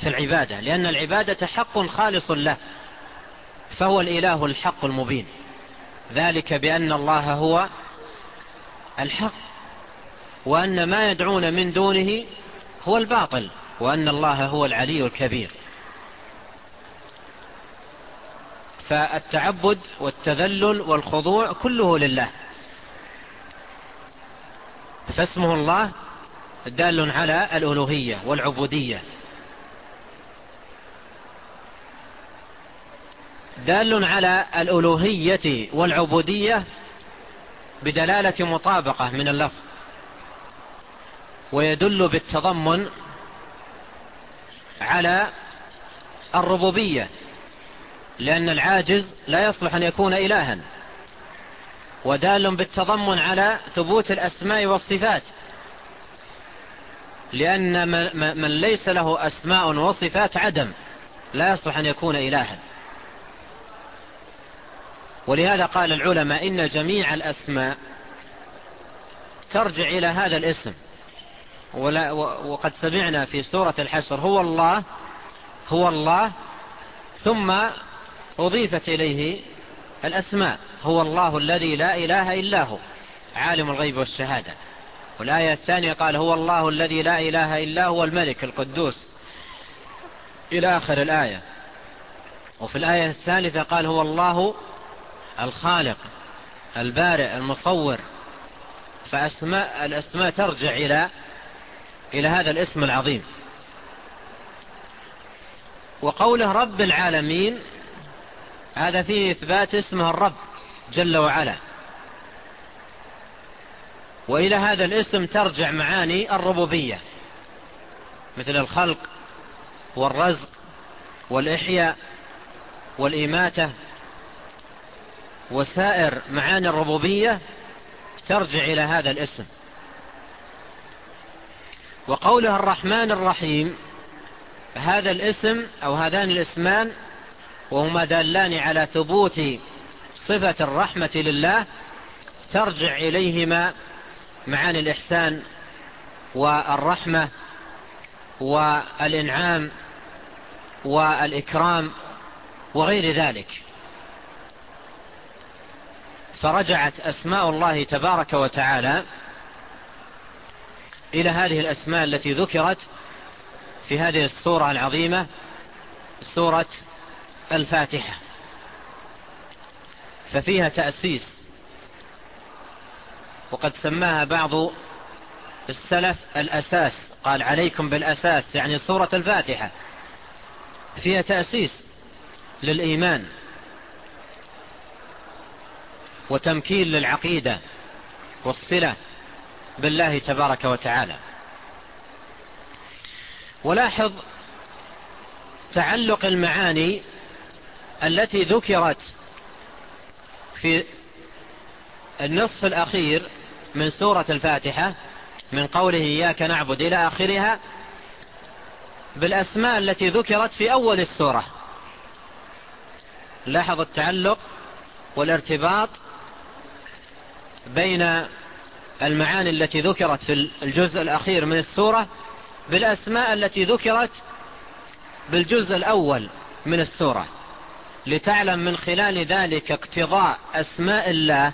في العبادة لأن العبادة حق خالص له فهو الإله الحق المبين ذلك بأن الله هو الحق وأن ما يدعون من دونه هو الباطل وأن الله هو العلي الكبير فالتعبد والتذلل والخضوع كله لله فاسمه الله دال على الألوهية والعبودية دال على الألوهية والعبودية بدلالة مطابقة من اللفظ ويدل بالتضمن على الربوبية لأن العاجز لا يصلح أن يكون إلها ودال بالتضمن على ثبوت الأسماء والصفات لأن من ليس له أسماء وصفات عدم لا يصلح أن يكون إلها ولهذا قال العلماء إن جميع الأسماء ترجع إلى هذا الاسم ولا وقد سمعنا في سورة الحشر هو الله هو الله ثم أضيفت إليه الأسماء هو الله الذي لا إله إلا هو عالم الغيب والشهادة والآية الثانية قال هو الله الذي لا إله إلا هو الملك القدوس إلى آخر الآية وفي الآية الثالثة قال هو الله الخالق البارئ المصور فأسماء الأسماء ترجع إلى إلى هذا الاسم العظيم وقوله رب العالمين هذا فيه إثبات اسمه الرب جل وعلا وإلى هذا الاسم ترجع معاني الربوبية مثل الخلق والرزق والإحياء والإماتة وسائر معاني الربوبية ترجع إلى هذا الاسم وقوله الرحمن الرحيم هذا الاسم أو هذان الاسمان وهما دالان على ثبوت صفة الرحمة لله ترجع إليهما معاني الإحسان والرحمة والإنعام والإكرام وغير ذلك فرجعت أسماء الله تبارك وتعالى إلى هذه الأسماء التي ذكرت في هذه السورة العظيمة سورة الفاتحة ففيها تأسيس وقد سماها بعض السلف الأساس قال عليكم بالأساس يعني سورة الفاتحة فيها تأسيس للإيمان وتمكين للعقيدة والصلة بالله تبارك وتعالى ولاحظ تعلق المعاني التي ذكرت في النصف الأخير من سورة الفاتحة من قوله إياك نعبد إلى آخرها بالأسماء التي ذكرت في أول السورة لاحظ التعلق والارتباط بين المعاني التي ذكرت في الجزء الأخير من السورة بالأسماء التي ذكرت بالجزء الأول من السورة لتعلم من خلال ذلك اقتضاء أسماء الله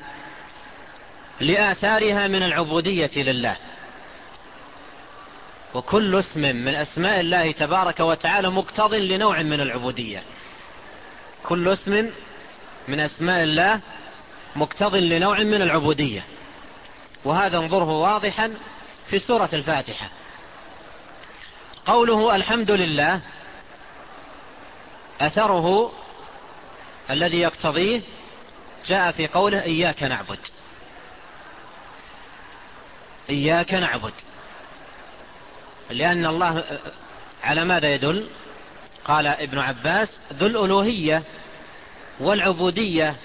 لآثارها من العبودية لله وكل اسم من أسماء الله تبارك وتعالى مقتض لنوع من العبودية كل اسم من أسماء الله مقتض لنوع من العبودية وهذا انظره واضحا في سورة الفاتحة قوله الحمد لله أثره الذي يقتضيه جاء في قوله إياك نعبد إياك نعبد لأن الله على ماذا يدل قال ابن عباس ذو الألوهية والعبودية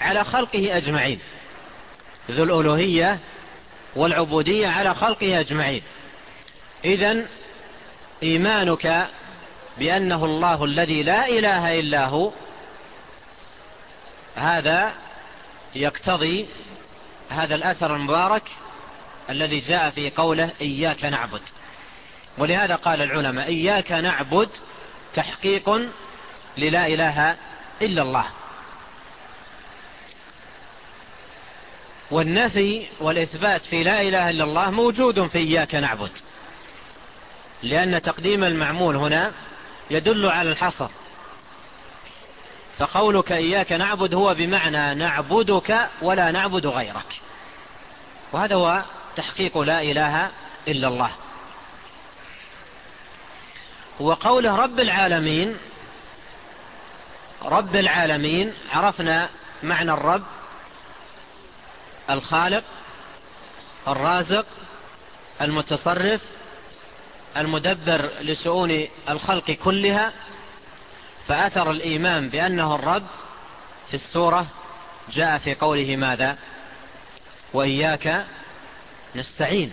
على خلقه أجمعين ذو الألوهية والعبودية على خلقه أجمعين إذن إيمانك بأنه الله الذي لا إله إلا هو هذا يقتضي هذا الأثر المبارك الذي جاء في قوله إياك نعبد ولهذا قال العلماء إياك نعبد تحقيق للا إله إلا الله والنفي والإثبات في لا إله إلا الله موجود في إياك نعبد لأن تقديم المعمول هنا يدل على الحصر فقولك إياك نعبد هو بمعنى نعبدك ولا نعبد غيرك وهذا هو تحقيق لا إله إلا الله وقوله رب العالمين رب العالمين عرفنا معنى الرب الخالق الرازق المتصرف المدبر لشؤون الخلق كلها فأثر الإيمان بأنه الرب في السورة جاء في قوله ماذا وإياك نستعين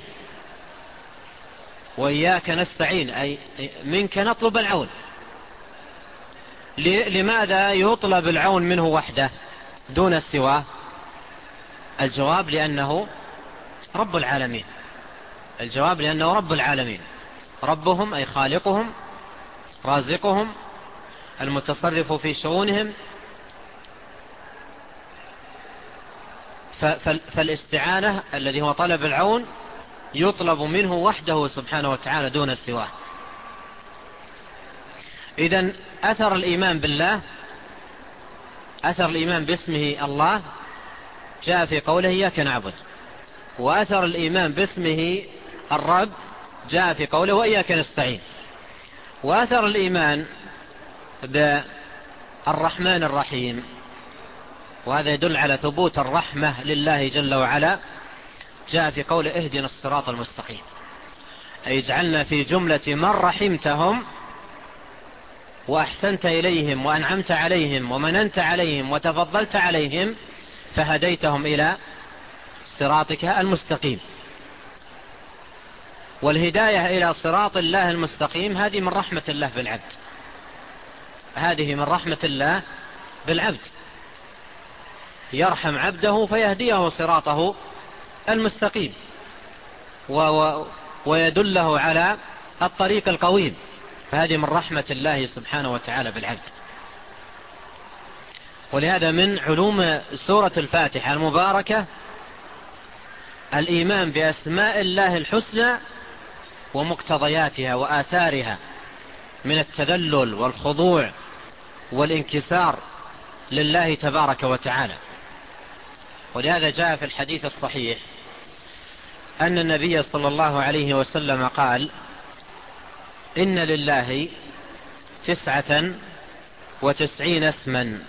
وإياك نستعين أي منك نطلب العون لماذا يطلب العون منه وحده دون السواه الجواب لأنه رب العالمين الجواب لأنه رب العالمين ربهم أي خالقهم رازقهم المتصرف في شؤونهم فالاستعانة الذي هو طلب العون يطلب منه وحده سبحانه وتعالى دون سواه إذن أثر الإيمان بالله أثر الإيمان باسمه الله جاء في قوله إياك نعبد وأثر الإيمان باسمه الرب جاء في قوله وإياك نستعين وأثر الإيمان بالرحمن الرحيم وهذا يدل على ثبوت الرحمة لله جل وعلا جاء في قول اهدنا الصراط المستقيم أي اجعلنا في جملة من رحمتهم وأحسنت إليهم وأنعمت عليهم ومننت عليهم وتفضلت عليهم فهديتهم إلى صراطك المستقيم والهداية إلى صراط الله المستقيم هذه من رحمة الله بالعبد هذه من رحمة الله بالعبد يرحم عبده فيهديه صراطه المستقيم و و ويدله على الطريق القويم فهذه من رحمة الله سبحانه وتعالى بالعبد ولهذا من علوم سورة الفاتحة المباركة الإيمان بأسماء الله الحسنى ومقتضياتها وآثارها من التذلل والخضوع والانكسار لله تبارك وتعالى ولهذا جاء في الحديث الصحيح أن النبي صلى الله عليه وسلم قال إن لله تسعة وتسعين اسما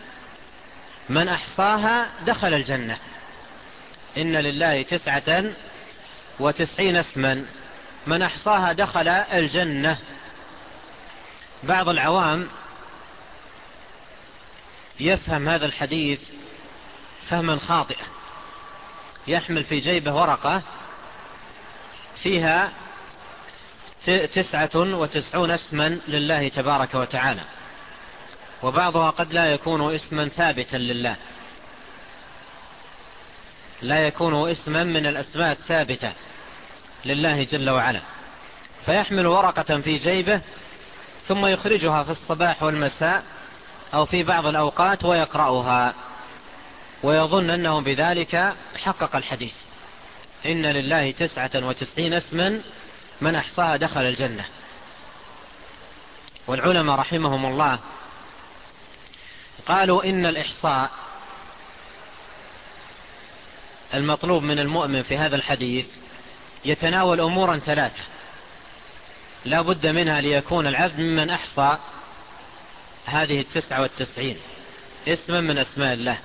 من أحصاها دخل الجنة إن لله تسعة وتسعين اسما من أحصاها دخل الجنة بعض العوام يفهم هذا الحديث فهما خاطئا يحمل في جيبه ورقة فيها تسعة وتسعون اسما لله تبارك وتعالى وبعضها قد لا يكون اسما ثابتا لله لا يكون اسما من الأسماء الثابتة لله جل وعلا فيحمل ورقة في جيبه ثم يخرجها في الصباح والمساء أو في بعض الأوقات ويقرأها ويظن أنه بذلك حقق الحديث إن لله تسعة وتسعين اسما من أحصاها دخل الجنة والعلماء رحمهم الله قالوا إن الإحصاء المطلوب من المؤمن في هذا الحديث يتناول أمورا ثلاثة لا بد منها ليكون العبد ممن أحصى هذه التسعة والتسعين اسما من أسماء الله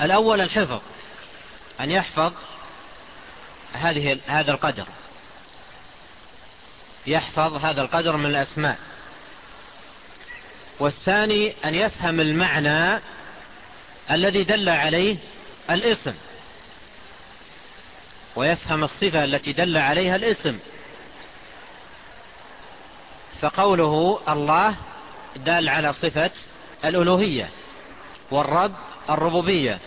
الأول الحفظ أن يحفظ هذه هذا القدر يحفظ هذا القدر من الأسماء والثاني أن يفهم المعنى الذي دل عليه الاسم ويفهم الصفة التي دل عليها الاسم فقوله الله دال على صفة الألوهية والرب الربوبية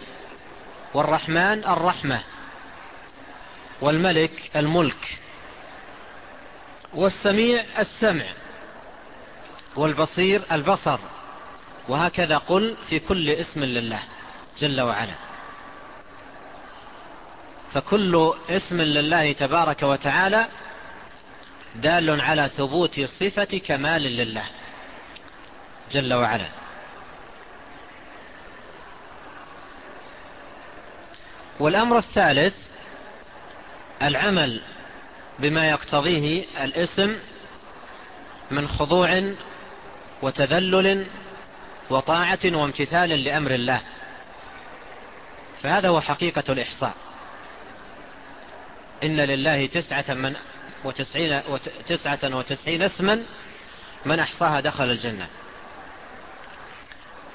والرحمن الرحمة والملك الملك والسميع السمع والبصير البصر وهكذا قل في كل اسم لله جل وعلا فكل اسم لله تبارك وتعالى دال على ثبوت صفة كمال لله جل وعلا والأمر الثالث العمل بما يقتضيه الاسم من خضوع وتذلل وطاعة وامتثال لأمر الله فهذا هو حقيقة الإحصاء إن لله تسعة من وتسعين وتسعة وتسعين اسما من أحصاها دخل الجنة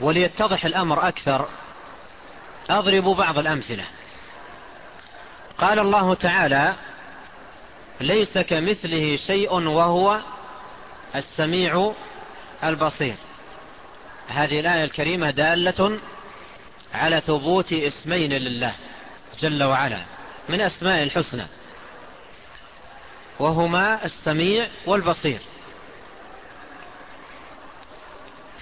وليتضح الأمر أكثر أضرب بعض الأمثلة قال الله تعالى ليس كمثله شيء وهو السميع البصير هذه الآية الكريمة دالة على ثبوت اسمين لله جل وعلا من أسماء الحسنى وهما السميع والبصير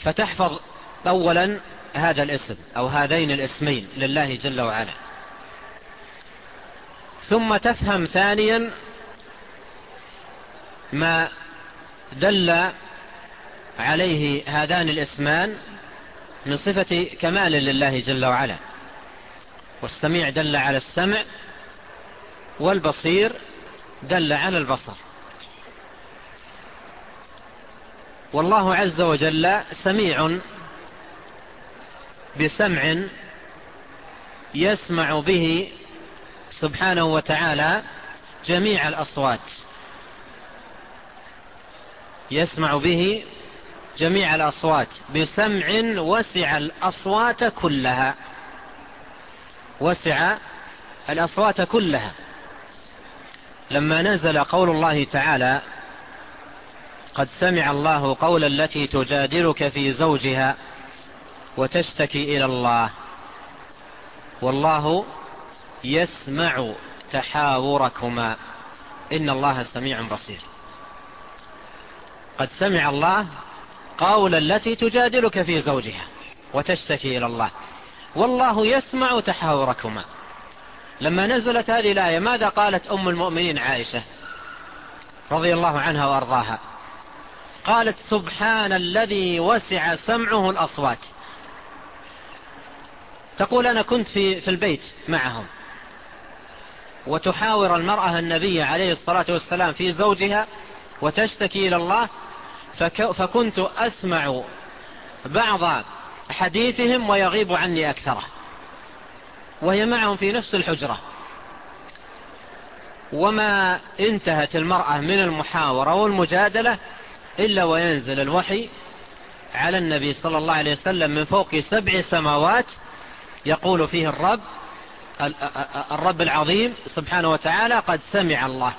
فتحفظ أولا هذا الاسم أو هذين الاسمين لله جل وعلا ثم تفهم ثانيا ما دل عليه هذان الاسمان من صفة كمال لله جل وعلا والسميع دل على السمع والبصير دل على البصر والله عز وجل سميع بسمع يسمع به سبحانه وتعالى جميع الأصوات يسمع به جميع الأصوات بسمع وسع الأصوات كلها وسع الأصوات كلها لما نزل قول الله تعالى قد سمع الله قول التي تجادلك في زوجها وتشتكي إلى الله والله يسمع تحاوركما إن الله سميع بصير قد سمع الله قول التي تجادلك في زوجها وتشتكي إلى الله والله يسمع تحاوركما لما نزلت هذه الآية ماذا قالت أم المؤمنين عائشة رضي الله عنها وأرضاها قالت سبحان الذي وسع سمعه الأصوات تقول أنا كنت في, في البيت معهم وتحاور المرأة النبي عليه الصلاة والسلام في زوجها وتشتكي إلى الله فكنت أسمع بعض حديثهم ويغيب عني أكثره وهي معهم في نفس الحجرة وما انتهت المرأة من المحاورة والمجادلة إلا وينزل الوحي على النبي صلى الله عليه وسلم من فوق سبع سماوات يقول فيه الرب الرب العظيم سبحانه وتعالى قد سمع الله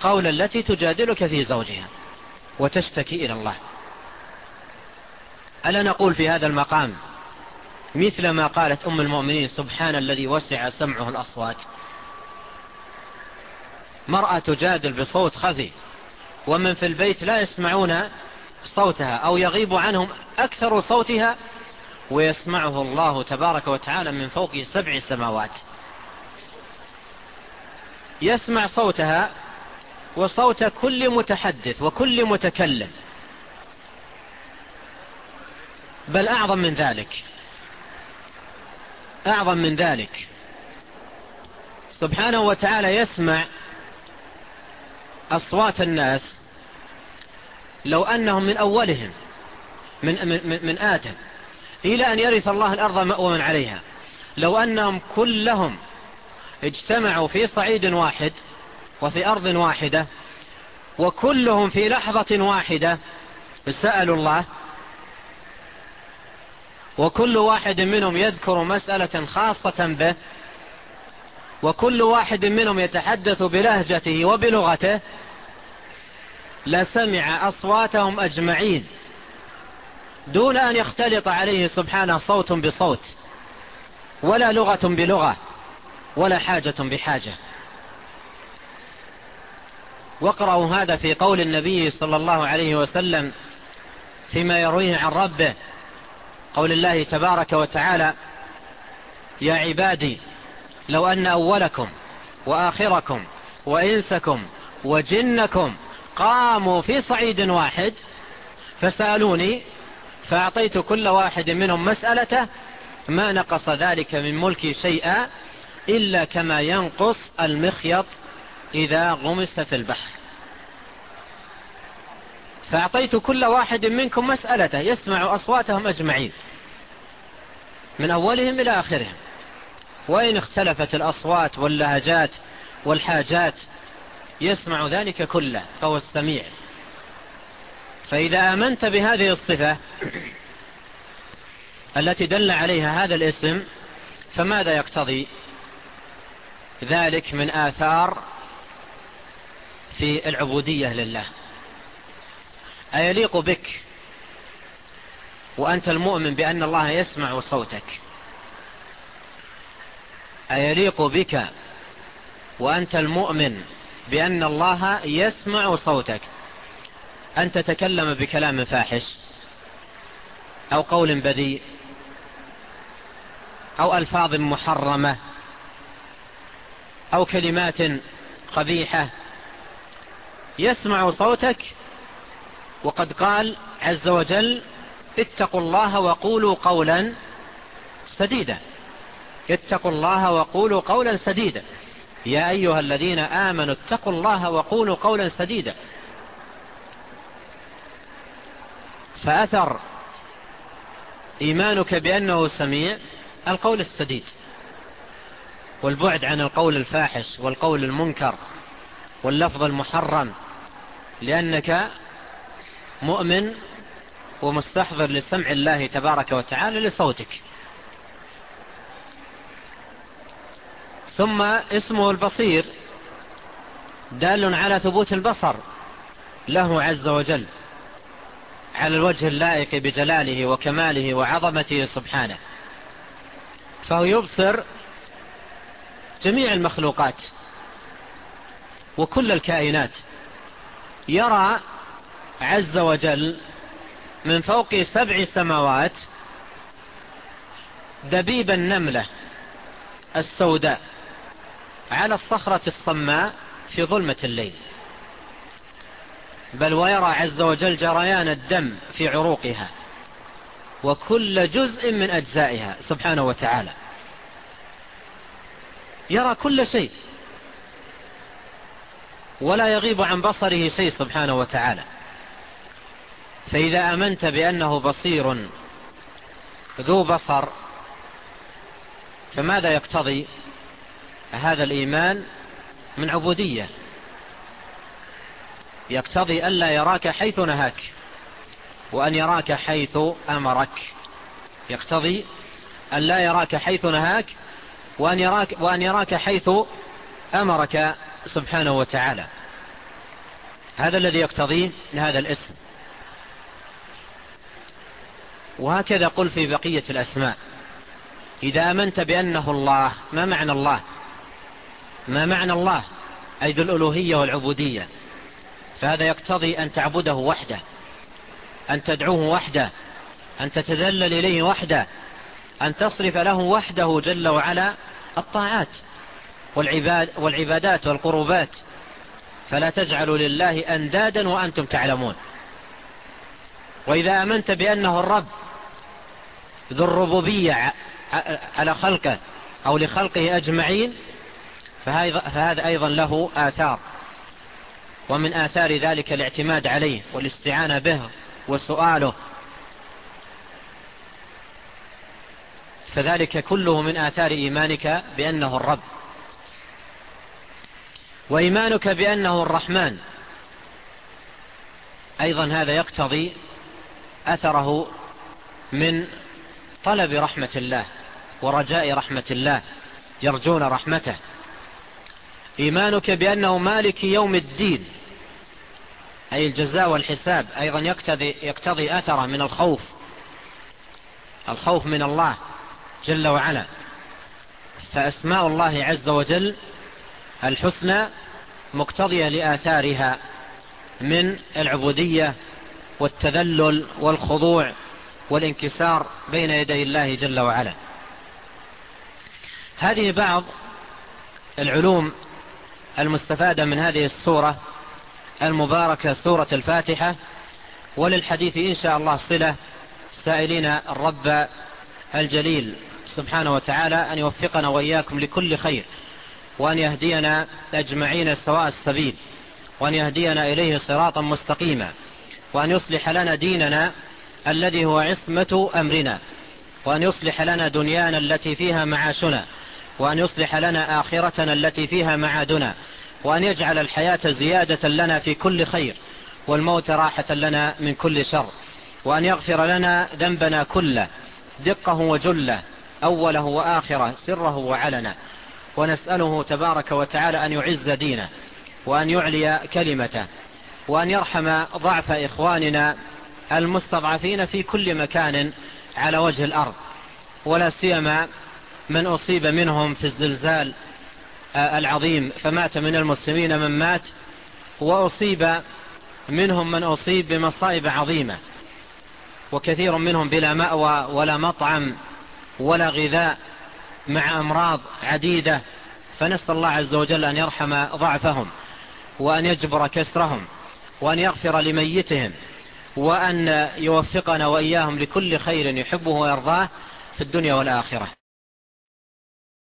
قولا التي تجادلك في زوجها وتشتكي إلى الله ألا نقول في هذا المقام مثل ما قالت أم المؤمنين سبحان الذي وسع سمعه الأصوات مرأة تجادل بصوت خفي ومن في البيت لا يسمعون صوتها أو يغيب عنهم أكثر صوتها ويسمعه الله تبارك وتعالى من فوق سبع سماوات يسمع صوتها وصوت كل متحدث وكل متكلم بل أعظم من ذلك أعظم من ذلك سبحانه وتعالى يسمع أصوات الناس لو أنهم من أولهم من, من, من آدم إلى أن يرث الله الأرض مأوى من عليها لو أنهم كلهم اجتمعوا في صعيد واحد وفي أرض واحدة وكلهم في لحظة واحدة سألوا الله وكل واحد منهم يذكر مسألة خاصة به وكل واحد منهم يتحدث بلهجته وبلغته لسمع أصواتهم أجمعين دون أن يختلط عليه سبحانه صوت بصوت ولا لغة بلغة ولا حاجة بحاجة واقرأوا هذا في قول النبي صلى الله عليه وسلم فيما يرويه عن ربه قول الله تبارك وتعالى يا عبادي لو أن أولكم وآخركم وإنسكم وجنكم قاموا في صعيد واحد فسألوني فأعطيت كل واحد منهم مسألته ما نقص ذلك من ملكي شيئا إلا كما ينقص المخيط إذا غمس في البحر فأعطيت كل واحد منكم مسألته يسمع أصواتهم أجمعين من أولهم إلى آخرهم وإن اختلفت الأصوات واللهجات والحاجات يسمع ذلك كله فهو السميع فإذا آمنت بهذه الصفة التي دل عليها هذا الاسم فماذا يقتضي ذلك من آثار في العبودية لله أيليق بك وأنت المؤمن بأن الله يسمع صوتك أيليق بك وأنت المؤمن بأن الله يسمع صوتك أن تتكلم بكلام فاحش أو قول بذيء أو ألفاظ محرمة أو كلمات قبيحة يسمع صوتك وقد قال عز وجل اتقوا الله وقولوا قولا سديدا اتقوا الله وقولوا قولا سديدا يا أيها الذين آمنوا اتقوا الله وقولوا قولا سديدا فأثر إيمانك بأنه سميع القول السديد والبعد عن القول الفاحش والقول المنكر واللفظ المحرم لأنك مؤمن ومستحضر لسمع الله تبارك وتعالى لصوتك ثم اسمه البصير دال على ثبوت البصر له عز وجل على الوجه اللائق بجلاله وكماله وعظمته سبحانه فهو يبصر جميع المخلوقات وكل الكائنات يرى عز وجل من فوق سبع سماوات دبيب النملة السوداء على الصخرة الصماء في ظلمة الليل بل ويرى عز وجل جريان الدم في عروقها وكل جزء من أجزائها سبحانه وتعالى يرى كل شيء ولا يغيب عن بصره شيء سبحانه وتعالى فإذا أمنت بأنه بصير ذو بصر فماذا يقتضي هذا الإيمان من عبودية يقتضي ألا يراك حيث نهاك وأن يراك حيث أمرك يقتضي أن لا يراك حيث نهاك وأن يراك, وأن يراك حيث أمرك سبحانه وتعالى هذا الذي يقتضيه لهذا الاسم وهكذا قل في بقية الأسماء إذا أمنت بأنه الله ما معنى الله ما معنى الله أي ذو الألوهية والعبودية فهذا يقتضي أن تعبده وحده أن تدعوه وحده أن تتذلل إليه وحده أن تصرف له وحده جل وعلا الطاعات والعباد والعبادات والقربات فلا تجعلوا لله أندادا وأنتم تعلمون وإذا أمنت بأنه الرب ذو الربوبية على خلقه أو لخلقه أجمعين فهذا أيضا له آثار ومن آثار ذلك الاعتماد عليه والاستعانة به وسؤاله فذلك كله من آثار إيمانك بأنه الرب وإيمانك بأنه الرحمن أيضا هذا يقتضي أثره من طلب رحمة الله ورجاء رحمة الله يرجون رحمته إيمانك بأنه مالك يوم الدين أي الجزاء والحساب أيضا يقتضي, يقتضي أثره من الخوف الخوف من الله جل وعلا فأسماء الله عز وجل الحسنى مقتضية لآثارها من العبودية والتذلل والخضوع والانكسار بين يدي الله جل وعلا هذه بعض العلوم المستفادة من هذه السورة المباركة سورة الفاتحة وللحديث إن شاء الله صلة سائلين الرب الجليل سبحانه وتعالى أن يوفقنا وإياكم لكل خير وأن يهدينا أجمعين سواء السبيل وأن يهدينا إليه صراطا مستقيما وأن يصلح لنا ديننا الذي هو عصمة أمرنا وأن يصلح لنا دنيانا التي فيها معاشنا وأن يصلح لنا آخرتنا التي فيها معادنا وأن يجعل الحياة زيادة لنا في كل خير والموت راحة لنا من كل شر وأن يغفر لنا ذنبنا كله دقه وجله أوله وآخره سره وعلنه ونسأله تبارك وتعالى أن يعز دينه وأن يعلي كلمته وأن يرحم ضعف إخواننا المستضعفين في كل مكان على وجه الأرض ولا سيما من أصيب منهم في الزلزال آه، العظيم فمات من المسلمين من مات وأصيب منهم من أصيب بمصائب عظيمة وكثير منهم بلا مأوى ولا مطعم ولا غذاء مع أمراض عديدة فنسأل الله عز وجل أن يرحم ضعفهم وأن يجبر كسرهم وأن يغفر لميتهم وأن يوفقنا وإياهم لكل خير يحبه ويرضاه في الدنيا والآخرة